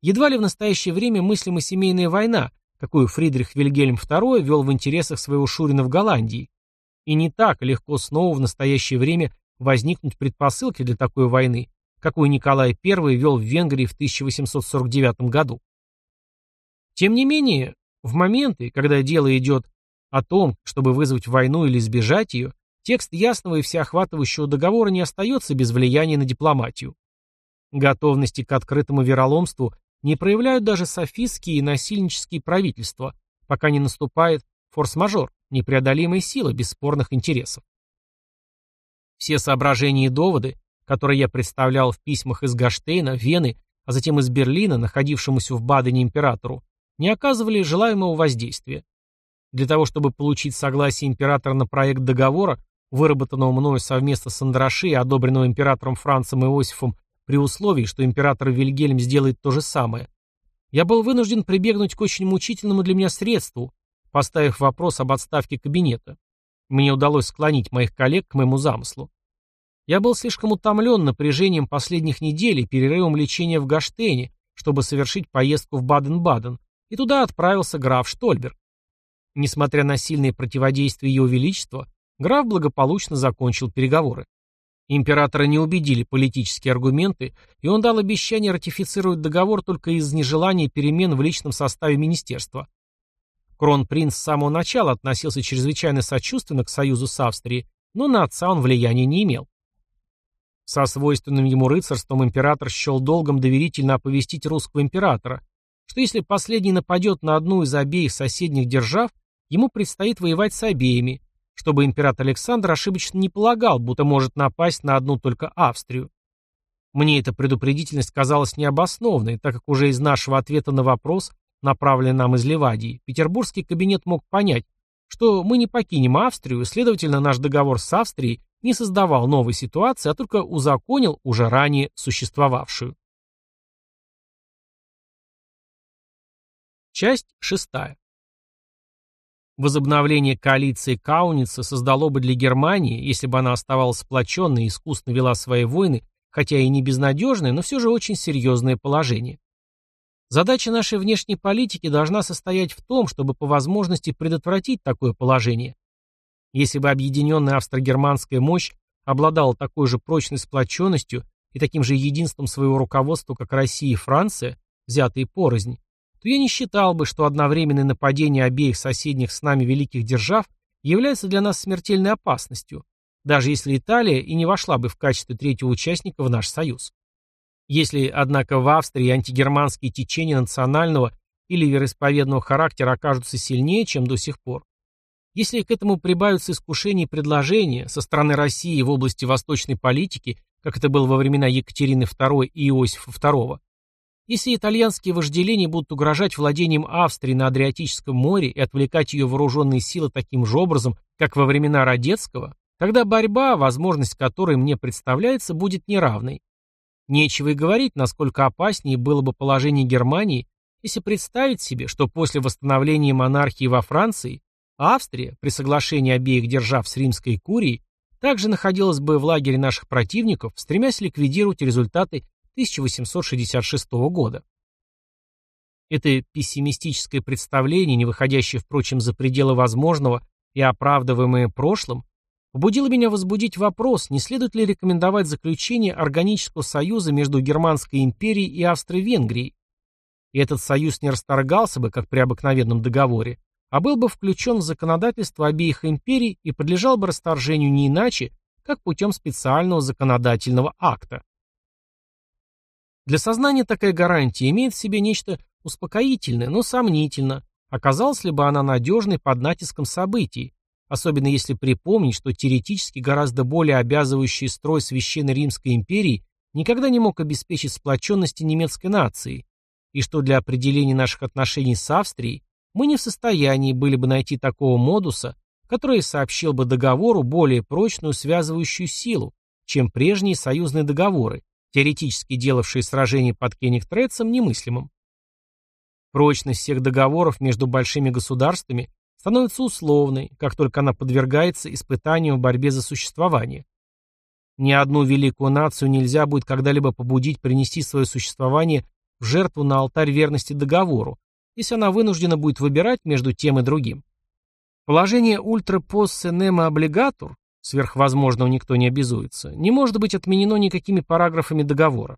Едва ли в настоящее время мыслима семейная война, какую Фридрих Вильгельм II вел в интересах своего Шурина в Голландии, и не так легко снова в настоящее время возникнуть предпосылки для такой войны, какую Николай I вел в Венгрии в 1849 году. Тем не менее, в моменты, когда дело идет о том, чтобы вызвать войну или избежать ее, текст ясного и всеохватывающего договора не остается без влияния на дипломатию. Готовности к открытому вероломству не проявляют даже софистские и насильнические правительства, пока не наступает форс-мажор, непреодолимая сила бесспорных интересов. Все соображения и доводы, которые я представлял в письмах из Гаштейна, Вены, а затем из Берлина, находившемуся в Бадене императору, не оказывали желаемого воздействия. Для того, чтобы получить согласие императора на проект договора, выработанного мною совместно с Андраши и одобренного императором Францем Иосифом при условии, что император Вильгельм сделает то же самое, я был вынужден прибегнуть к очень мучительному для меня средству, поставив вопрос об отставке кабинета. Мне удалось склонить моих коллег к моему замыслу. Я был слишком утомлен напряжением последних недель и перерывом лечения в Гаштене, чтобы совершить поездку в Баден-Баден, и туда отправился граф Штольберг. Несмотря на сильное противодействие Его Величества, граф благополучно закончил переговоры. Императора не убедили политические аргументы, и он дал обещание ратифицировать договор только из нежелания перемен в личном составе министерства. Кронпринц с самого начала относился чрезвычайно сочувственно к союзу с Австрией, но на отца он влияния не имел. Со свойственным ему рыцарством император счел долгом доверительно оповестить русского императора, что если последний нападет на одну из обеих соседних держав, ему предстоит воевать с обеими, чтобы император Александр ошибочно не полагал, будто может напасть на одну только Австрию. Мне эта предупредительность казалась необоснованной, так как уже из нашего ответа на вопрос, направленный нам из Ливадии, петербургский кабинет мог понять, что мы не покинем Австрию, следовательно, наш договор с Австрией не создавал новой ситуации, а только узаконил уже ранее существовавшую. Часть шестая. Возобновление коалиции Кауница создало бы для Германии, если бы она оставалась сплоченной и искусно вела свои войны, хотя и не безнадежное, но все же очень серьезное положение. Задача нашей внешней политики должна состоять в том, чтобы по возможности предотвратить такое положение. Если бы объединенная австро-германская мощь обладала такой же прочной сплоченностью и таким же единством своего руководства, как Россия и Франция, взятые порознь, то я не считал бы, что одновременное нападение обеих соседних с нами великих держав является для нас смертельной опасностью, даже если Италия и не вошла бы в качестве третьего участника в наш союз. Если, однако, в Австрии антигерманские течения национального или вероисповедного характера окажутся сильнее, чем до сих пор, если к этому прибавятся искушения и предложения со стороны России в области восточной политики, как это было во времена Екатерины II и Иосифа II, если итальянские вожделения будут угрожать владением Австрии на Адриатическом море и отвлекать ее вооруженные силы таким же образом, как во времена Радецкого, Тогда борьба, возможность которой мне представляется, будет неравной. Нечего и говорить, насколько опаснее было бы положение Германии, если представить себе, что после восстановления монархии во Франции Австрия, при соглашении обеих держав с римской курией, также находилась бы в лагере наших противников, стремясь ликвидировать результаты 1866 года. Это пессимистическое представление, не выходящее, впрочем, за пределы возможного и оправдываемое прошлым, побудило меня возбудить вопрос, не следует ли рекомендовать заключение органического союза между Германской империей и Австро-Венгрией. И этот союз не расторгался бы, как при обыкновенном договоре, а был бы включен в законодательство обеих империй и подлежал бы расторжению не иначе, как путем специального законодательного акта. Для сознания такая гарантия имеет в себе нечто успокоительное, но сомнительно, оказалась ли бы она надежной под натиском событий, особенно если припомнить, что теоретически гораздо более обязывающий строй Священной Римской империи никогда не мог обеспечить сплоченности немецкой нации, и что для определения наших отношений с Австрией мы не в состоянии были бы найти такого модуса, который сообщил бы договору более прочную связывающую силу, чем прежние союзные договоры, теоретически делавшие сражение под Кенигтрецем немыслимым. Прочность всех договоров между большими государствами становится условной, как только она подвергается испытанию в борьбе за существование. Ни одну великую нацию нельзя будет когда-либо побудить принести свое существование в жертву на алтарь верности договору, если она вынуждена будет выбирать между тем и другим. Положение ультра поссе нема облигатур, сверхвозможного никто не обязуется, не может быть отменено никакими параграфами договора.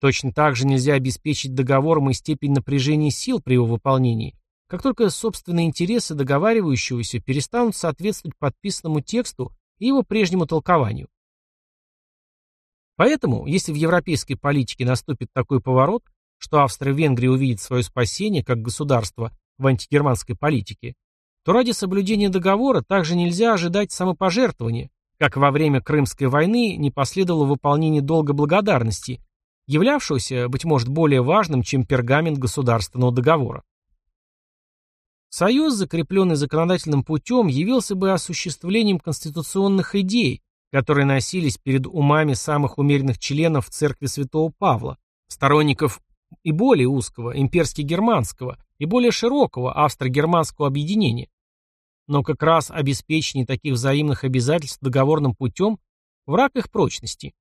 Точно так же нельзя обеспечить договором и степень напряжения сил при его выполнении, как только собственные интересы договаривающегося перестанут соответствовать подписанному тексту и его прежнему толкованию. Поэтому, если в европейской политике наступит такой поворот, что Австро-Венгрия увидит свое спасение как государство в антигерманской политике, то ради соблюдения договора также нельзя ожидать самопожертвования, как во время Крымской войны не последовало выполнение долга благодарности, являвшегося, быть может, более важным, чем пергамент государственного договора. Союз, закрепленный законодательным путем, явился бы осуществлением конституционных идей, которые носились перед умами самых умеренных членов церкви святого Павла, сторонников и более узкого, имперски-германского, и более широкого австро-германского объединения. Но как раз обеспечение таких взаимных обязательств договорным путем – враг их прочности.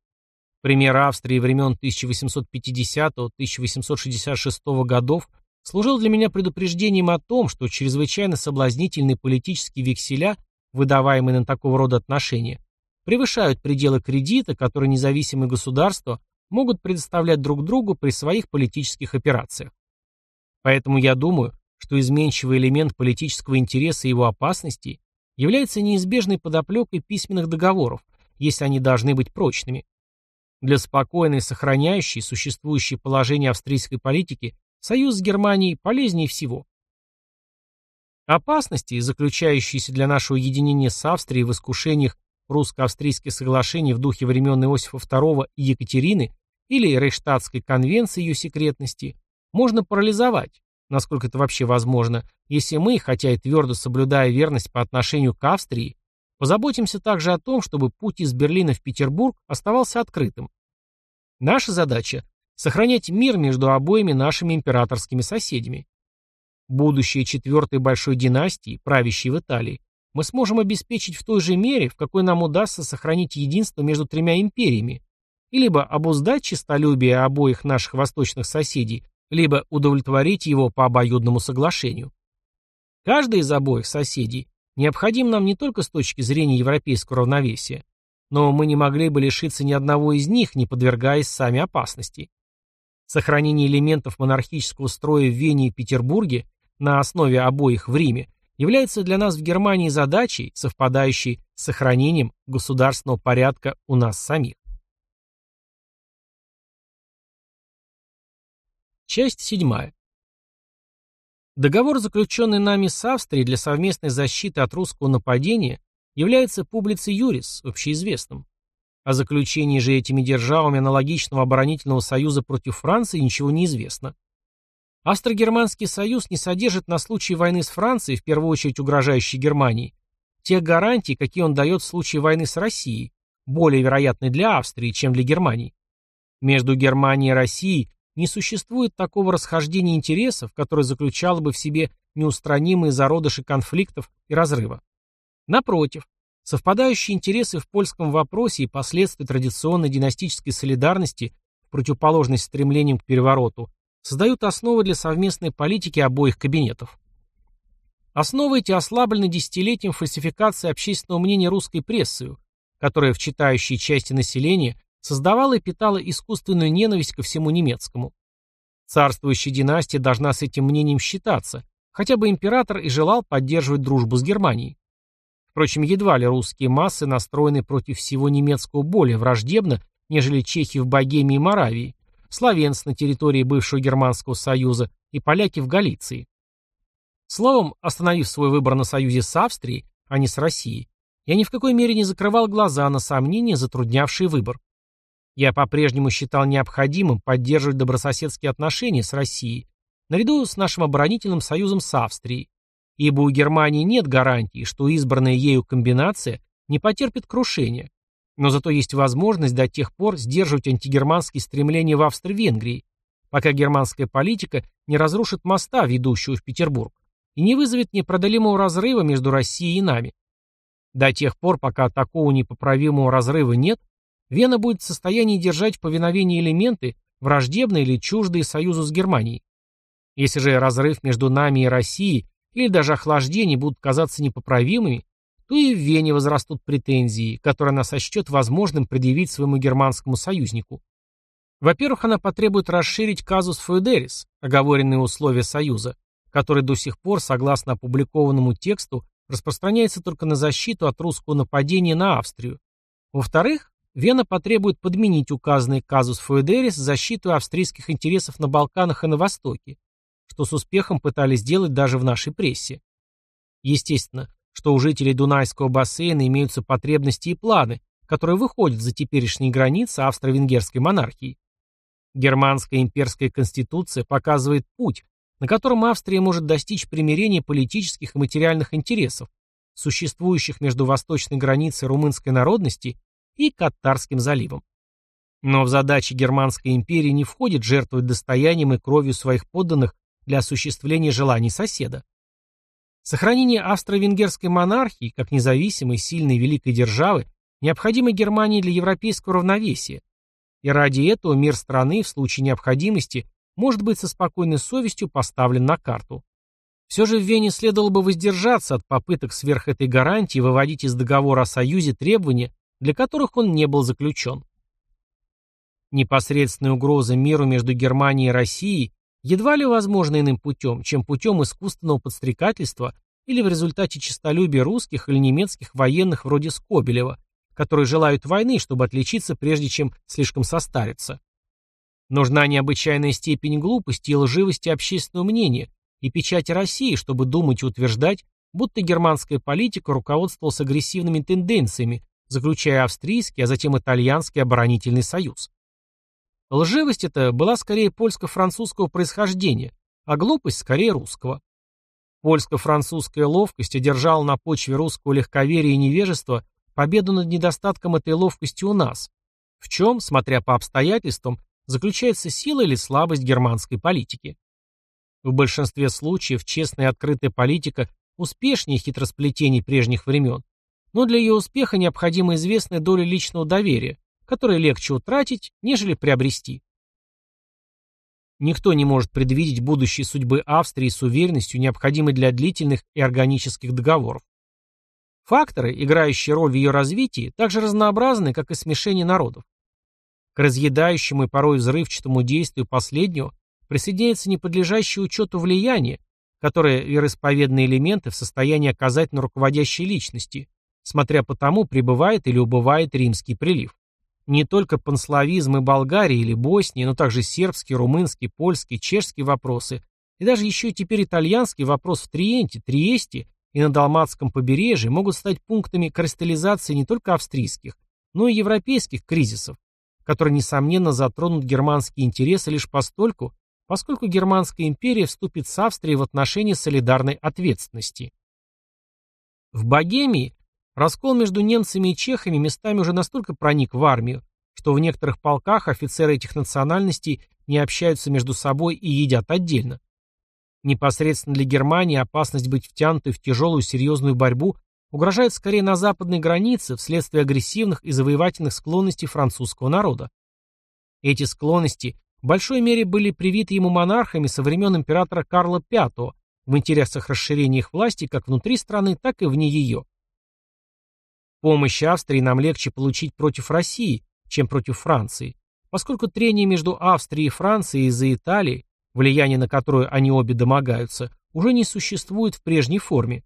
Пример Австрии времен 1850-1866 годов служил для меня предупреждением о том, что чрезвычайно соблазнительные политические векселя, выдаваемые на такого рода отношения, превышают пределы кредита, которые независимые государства могут предоставлять друг другу при своих политических операциях. Поэтому я думаю, что изменчивый элемент политического интереса и его опасностей является неизбежной подоплекой письменных договоров, если они должны быть прочными. Для спокойной, сохраняющей существующее положение австрийской политики Союз с Германией полезнее всего. Опасности, заключающиеся для нашего единения с Австрией в искушениях русско-австрийских соглашений в духе времен Иосифа II и Екатерины или Рейхштадтской конвенции ее секретности, можно парализовать, насколько это вообще возможно, если мы, хотя и твердо соблюдая верность по отношению к Австрии, позаботимся также о том, чтобы путь из Берлина в Петербург оставался открытым. Наша задача – сохранять мир между обоими нашими императорскими соседями. Будущее четвертой большой династии, правящей в Италии, мы сможем обеспечить в той же мере, в какой нам удастся сохранить единство между тремя империями, и либо обуздать честолюбие обоих наших восточных соседей, либо удовлетворить его по обоюдному соглашению. Каждый из обоих соседей необходим нам не только с точки зрения европейского равновесия, но мы не могли бы лишиться ни одного из них, не подвергаясь сами опасности. Сохранение элементов монархического строя в Вене и Петербурге на основе обоих в Риме является для нас в Германии задачей, совпадающей с сохранением государственного порядка у нас самих. Часть 7. Договор, заключенный нами с Австрией для совместной защиты от русского нападения, является публицей юрис, общеизвестным. О заключении же этими державами аналогичного оборонительного союза против Франции ничего не известно. Австро-Германский союз не содержит на случай войны с Францией, в первую очередь угрожающей Германии, тех гарантий, какие он дает в случае войны с Россией, более вероятной для Австрии, чем для Германии. Между Германией и Россией не существует такого расхождения интересов, которое заключало бы в себе неустранимые зародыши конфликтов и разрыва. Напротив, совпадающие интересы в польском вопросе и последствия традиционной династической солидарности в противоположность стремлениям к перевороту создают основы для совместной политики обоих кабинетов. Основы эти ослаблены десятилетием фальсификации общественного мнения русской прессою, которая в читающей части населения создавала и питала искусственную ненависть ко всему немецкому. Царствующая династия должна с этим мнением считаться, хотя бы император и желал поддерживать дружбу с Германией. Впрочем, едва ли русские массы настроены против всего немецкого более враждебно, нежели чехи в Богемии и Моравии, славянц на территории бывшего Германского союза и поляки в Галиции. Словом, остановив свой выбор на союзе с Австрией, а не с Россией, я ни в какой мере не закрывал глаза на сомнения, затруднявшие выбор. Я по-прежнему считал необходимым поддерживать добрососедские отношения с Россией, наряду с нашим оборонительным союзом с Австрией, ибо у Германии нет гарантии, что избранная ею комбинация не потерпит крушения, но зато есть возможность до тех пор сдерживать антигерманские стремления в Австро-Венгрии, пока германская политика не разрушит моста, ведущего в Петербург, и не вызовет непреодолимого разрыва между Россией и нами. До тех пор, пока такого непоправимого разрыва нет, Вена будет в состоянии держать в повиновении элементы, враждебные или чуждые союзу с Германией. Если же разрыв между нами и Россией или даже охлаждение будут казаться непоправимыми, то и в Вене возрастут претензии, которые она сочтет возможным предъявить своему германскому союзнику. Во-первых, она потребует расширить казус Феодерис, оговоренные условия союза, который до сих пор, согласно опубликованному тексту, распространяется только на защиту от русского нападения на Австрию. Во-вторых, Вена потребует подменить указанный казус Феодерис защиту австрийских интересов на Балканах и на Востоке, что с успехом пытались сделать даже в нашей прессе. Естественно, что у жителей Дунайского бассейна имеются потребности и планы, которые выходят за теперешние границы австро-венгерской монархии. Германская имперская конституция показывает путь, на котором Австрия может достичь примирения политических и материальных интересов, существующих между восточной границей румынской народности и Катарским заливом. Но в задачи Германской империи не входит жертвовать достоянием и кровью своих подданных для осуществления желаний соседа. Сохранение австро-венгерской монархии, как независимой, сильной, великой державы, необходимо Германии для европейского равновесия. И ради этого мир страны в случае необходимости может быть со спокойной совестью поставлен на карту. Все же в Вене следовало бы воздержаться от попыток сверх этой гарантии выводить из договора о союзе требования, для которых он не был заключен. Непосредственная угроза миру между Германией и Россией едва ли возможно иным путем, чем путем искусственного подстрекательства или в результате честолюбия русских или немецких военных вроде Скобелева, которые желают войны, чтобы отличиться прежде чем слишком состариться. Нужна необычайная степень глупости и лживости общественного мнения, и печати России, чтобы думать и утверждать, будто германская политика руководствовалась агрессивными тенденциями, заключая австрийский, а затем итальянский оборонительный союз. Лживость эта была скорее польско-французского происхождения, а глупость скорее русского. Польско-французская ловкость одержала на почве русского легковерия и невежества победу над недостатком этой ловкости у нас, в чем, смотря по обстоятельствам, заключается сила или слабость германской политики. В большинстве случаев честная и открытая политика успешнее хитросплетений прежних времен, но для ее успеха необходима известная доля личного доверия, которое легче утратить, нежели приобрести. Никто не может предвидеть будущей судьбы Австрии с уверенностью, необходимой для длительных и органических договоров. Факторы, играющие роль в ее развитии, так же разнообразны, как и смешение народов. К разъедающему и порой взрывчатому действию последнего присоединяется неподлежащее учету влияние, которое вероисповедные элементы в состоянии оказать на руководящей личности, смотря по тому, прибывает или убывает римский прилив. Не только панславизм и Болгарии или Боснии, но также сербский, румынский, польский, чешский вопросы, и даже еще теперь итальянский вопрос в Триенте, Триесте и на Далматском побережье могут стать пунктами кристаллизации не только австрийских, но и европейских кризисов, которые, несомненно, затронут германские интересы лишь постольку, поскольку Германская империя вступит с Австрией в отношении солидарной ответственности. В Богемии Раскол между немцами и чехами местами уже настолько проник в армию, что в некоторых полках офицеры этих национальностей не общаются между собой и едят отдельно. Непосредственно для Германии опасность быть втянутой в тяжелую серьезную борьбу угрожает скорее на западной границе вследствие агрессивных и завоевательных склонностей французского народа. Эти склонности в большой мере были привиты ему монархами со времен императора Карла V в интересах расширения их власти как внутри страны, так и вне ее. Помощь Австрии нам легче получить против России, чем против Франции, поскольку трение между Австрией и Францией из-за Италии, влияние на которое они обе домогаются, уже не существует в прежней форме.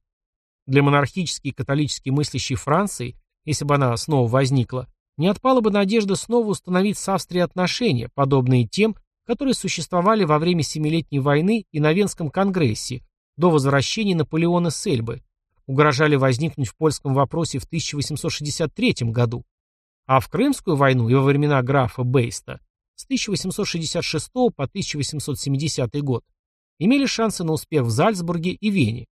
Для монархически и католически мыслящей Франции, если бы она снова возникла, не отпала бы надежда снова установить с Австрией отношения, подобные тем, которые существовали во время Семилетней войны и на Венском конгрессе, до возвращения Наполеона с Эльбы, угрожали возникнуть в польском вопросе в 1863 году, а в Крымскую войну и во времена графа Бейста с 1866 по 1870 год имели шансы на успех в Зальцбурге и Вене.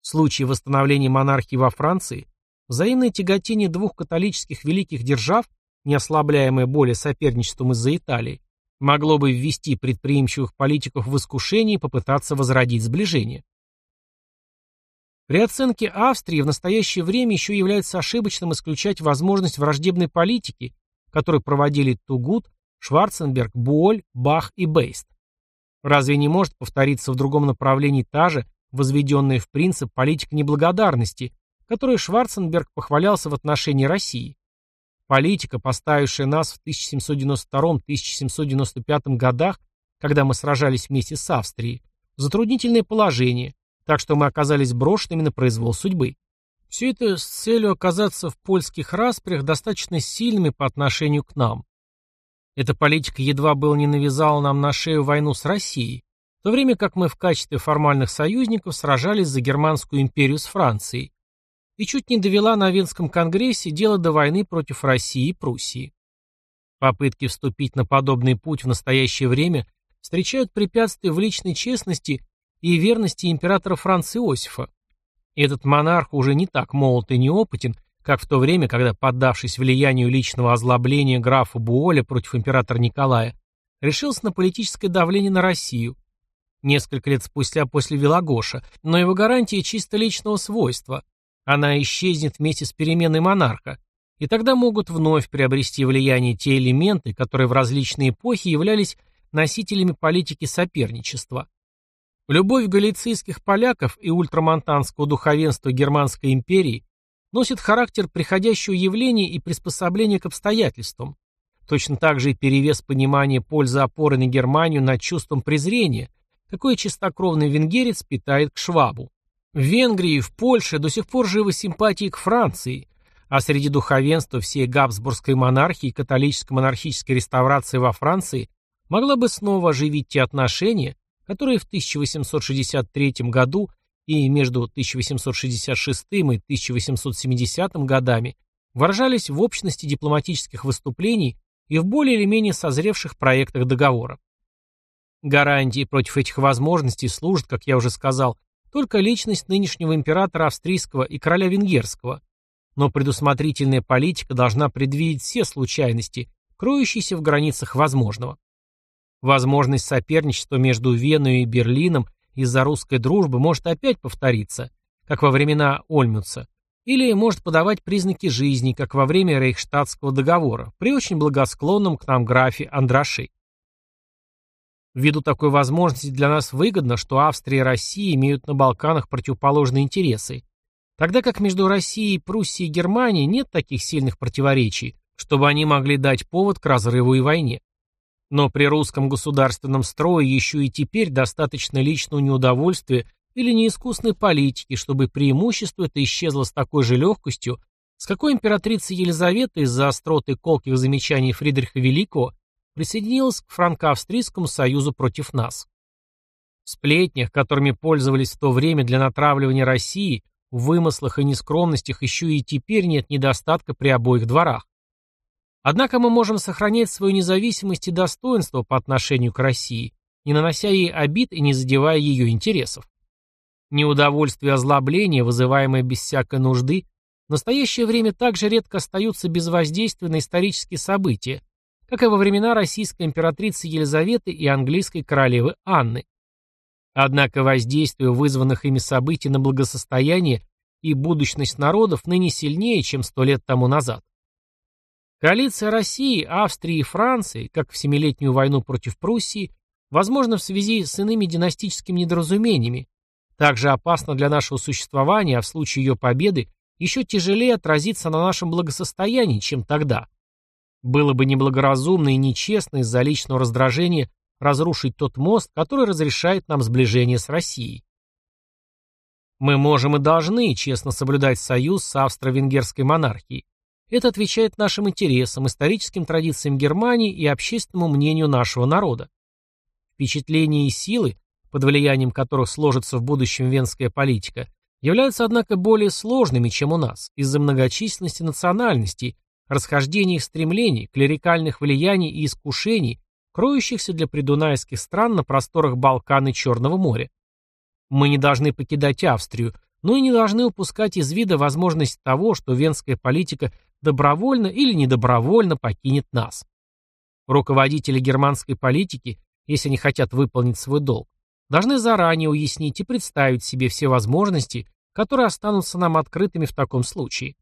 В случае восстановления монархии во Франции взаимное тяготение двух католических великих держав, не ослабляемое более соперничеством из-за Италии, могло бы ввести предприимчивых политиков в искушение попытаться возродить сближение. При оценке Австрии в настоящее время еще является ошибочным исключать возможность враждебной политики, которую проводили Тугут, Шварценберг, Буоль, Бах и Бейст. Разве не может повториться в другом направлении та же, возведенная в принцип политика неблагодарности, которой Шварценберг похвалялся в отношении России? Политика, поставившая нас в 1792-1795 годах, когда мы сражались вместе с Австрией, в затруднительное положение, так что мы оказались брошенными на произвол судьбы. Все это с целью оказаться в польских распрях достаточно сильными по отношению к нам. Эта политика едва было не навязала нам на шею войну с Россией, в то время как мы в качестве формальных союзников сражались за Германскую империю с Францией, и чуть не довела на Венском конгрессе дело до войны против России и Пруссии. Попытки вступить на подобный путь в настоящее время встречают препятствия в личной честности и верности императора Франца Иосифа. Этот монарх уже не так молод и неопытен, как в то время, когда, поддавшись влиянию личного озлобления графа Буоля против императора Николая, решился на политическое давление на Россию. Несколько лет спустя после Вилагоша, но его гарантия чисто личного свойства. Она исчезнет вместе с переменой монарха, и тогда могут вновь приобрести влияние те элементы, которые в различные эпохи являлись носителями политики соперничества. Любовь галицийских поляков и ультрамонтанского духовенства Германской империи носит характер приходящего явления и приспособления к обстоятельствам. Точно так же и перевес понимания пользы опоры на Германию над чувством презрения, какое чистокровный венгерец питает к Швабу. В Венгрии и в Польше до сих пор живы симпатии к Франции, а среди духовенства всей Габсбургской монархии и католической монархической реставрации во Франции могла бы снова оживить те отношения, которые в 1863 году и между 1866 и 1870 годами выражались в общности дипломатических выступлений и в более или менее созревших проектах договора. Гарантией против этих возможностей служит, как я уже сказал, только личность нынешнего императора австрийского и короля венгерского. Но предусмотрительная политика должна предвидеть все случайности, кроющиеся в границах возможного. Возможность соперничества между Веной и Берлином из-за русской дружбы может опять повториться, как во времена Ольмюца, или может подавать признаки жизни, как во время Рейхштадтского договора, при очень благосклонном к нам графе Андраши. Ввиду такой возможности для нас выгодно, что Австрия и Россия имеют на Балканах противоположные интересы, тогда как между Россией, Пруссией и Германией нет таких сильных противоречий, чтобы они могли дать повод к разрыву и войне. Но при русском государственном строе еще и теперь достаточно личного неудовольствия или неискусной политики, чтобы преимущество это исчезло с такой же легкостью, с какой императрица Елизавета из-за остроты колких замечаний Фридриха Великого присоединилась к франко-австрийскому союзу против нас. В сплетнях, которыми пользовались в то время для натравливания России, в вымыслах и нескромностях еще и теперь нет недостатка при обоих дворах. Однако мы можем сохранять свою независимость и достоинство по отношению к России, не нанося ей обид и не задевая ее интересов. Неудовольствие и озлобление, вызываемое без всякой нужды, в настоящее время также редко остаются без воздействия на исторические события, как и во времена российской императрицы Елизаветы и английской королевы Анны. Однако воздействие вызванных ими событий на благосостояние и будущность народов ныне сильнее, чем сто лет тому назад. Коалиция России, Австрии и Франции, как в Семилетнюю войну против Пруссии, возможно в связи с иными династическими недоразумениями, также опасна для нашего существования, а в случае ее победы еще тяжелее отразится на нашем благосостоянии, чем тогда. Было бы неблагоразумно и нечестно из-за личного раздражения разрушить тот мост, который разрешает нам сближение с Россией. Мы можем и должны честно соблюдать союз с австро-венгерской монархией. Это отвечает нашим интересам, историческим традициям Германии и общественному мнению нашего народа. Впечатления и силы, под влиянием которых сложится в будущем венская политика, являются, однако, более сложными, чем у нас, из-за многочисленности национальностей, расхождений их стремлений, клерикальных влияний и искушений, кроющихся для придунайских стран на просторах Балкан и Черного моря. Мы не должны покидать Австрию, но и не должны упускать из вида возможность того, что венская политика добровольно или недобровольно покинет нас. Руководители германской политики, если они хотят выполнить свой долг, должны заранее уяснить и представить себе все возможности, которые останутся нам открытыми в таком случае.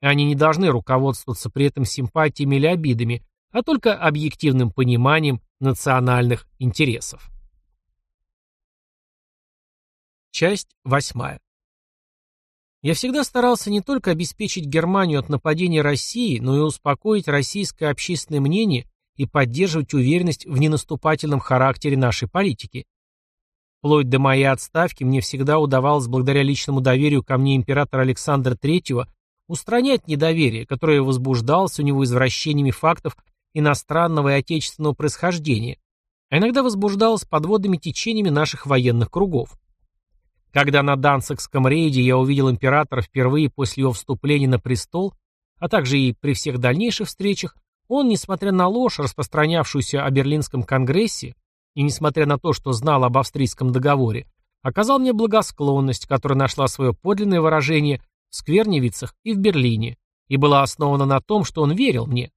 Они не должны руководствоваться при этом симпатиями или обидами, а только объективным пониманием национальных интересов. Часть восьмая. Я всегда старался не только обеспечить Германию от нападения России, но и успокоить российское общественное мнение и поддерживать уверенность в ненаступательном характере нашей политики. Вплоть до моей отставки мне всегда удавалось благодаря личному доверию ко мне императора Александра III устранять недоверие, которое возбуждалось у него извращениями фактов иностранного и отечественного происхождения, а иногда возбуждалось подводными течениями наших военных кругов. Когда на Данцикском рейде я увидел императора впервые после его вступления на престол, а также и при всех дальнейших встречах, он, несмотря на ложь, распространявшуюся о Берлинском конгрессе, и несмотря на то, что знал об австрийском договоре, оказал мне благосклонность, которая нашла свое подлинное выражение в Скверневицах и в Берлине, и была основана на том, что он верил мне.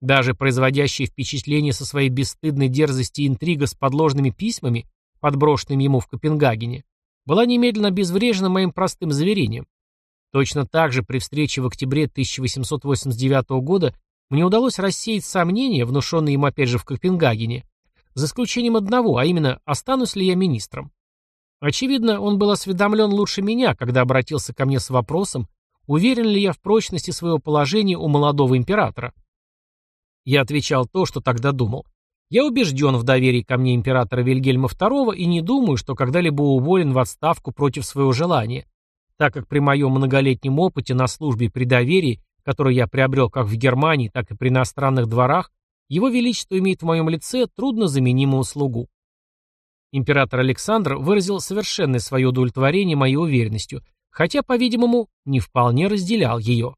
Даже производящее впечатление со своей бесстыдной дерзости интрига с подложными письмами, подброшенными ему в Копенгагене, была немедленно обезврежена моим простым заверением. Точно так же при встрече в октябре 1889 года мне удалось рассеять сомнения, внушенные им опять же в Копенгагене, за исключением одного, а именно, останусь ли я министром. Очевидно, он был осведомлен лучше меня, когда обратился ко мне с вопросом, уверен ли я в прочности своего положения у молодого императора. Я отвечал то, что тогда думал. Я убежден в доверии ко мне императора Вильгельма II и не думаю, что когда-либо уволен в отставку против своего желания, так как при моем многолетнем опыте на службе при доверии, который я приобрел как в Германии, так и при иностранных дворах, его Величество имеет в моем лице труднозаменимую слугу. Император Александр выразил совершенное свое удовлетворение моей уверенностью, хотя, по-видимому, не вполне разделял ее.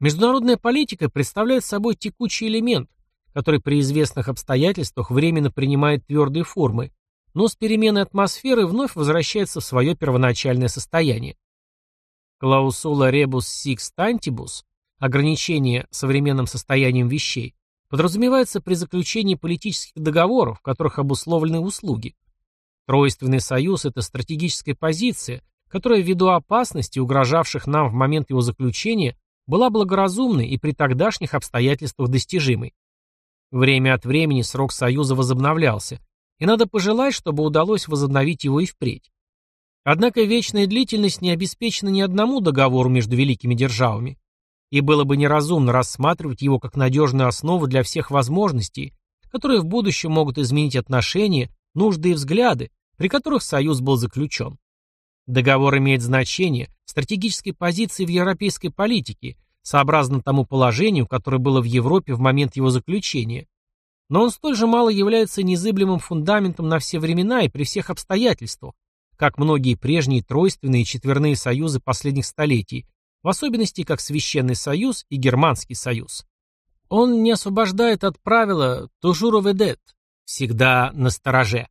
Международная политика представляет собой текучий элемент, который при известных обстоятельствах временно принимает твердые формы, но с переменой атмосферы вновь возвращается в свое первоначальное состояние. Клаусула six tantibus, ограничение современным состоянием вещей, подразумевается при заключении политических договоров, в которых обусловлены услуги. Тройственный союз – это стратегическая позиция, которая ввиду опасностей, угрожавших нам в момент его заключения, была благоразумной и при тогдашних обстоятельствах достижимой. Время от времени срок союза возобновлялся, и надо пожелать, чтобы удалось возобновить его и впредь. Однако вечная длительность не обеспечена ни одному договору между великими державами, и было бы неразумно рассматривать его как надежную основу для всех возможностей, которые в будущем могут изменить отношения, нужды и взгляды, при которых союз был заключен. Договор имеет значение стратегической позиции в европейской политике, сообразно тому положению, которое было в Европе в момент его заключения. Но он столь же мало является незыблемым фундаментом на все времена и при всех обстоятельствах, как многие прежние тройственные и четверные союзы последних столетий, в особенности как Священный Союз и Германский Союз. Он не освобождает от правила «toujours ведет» – всегда на стороже.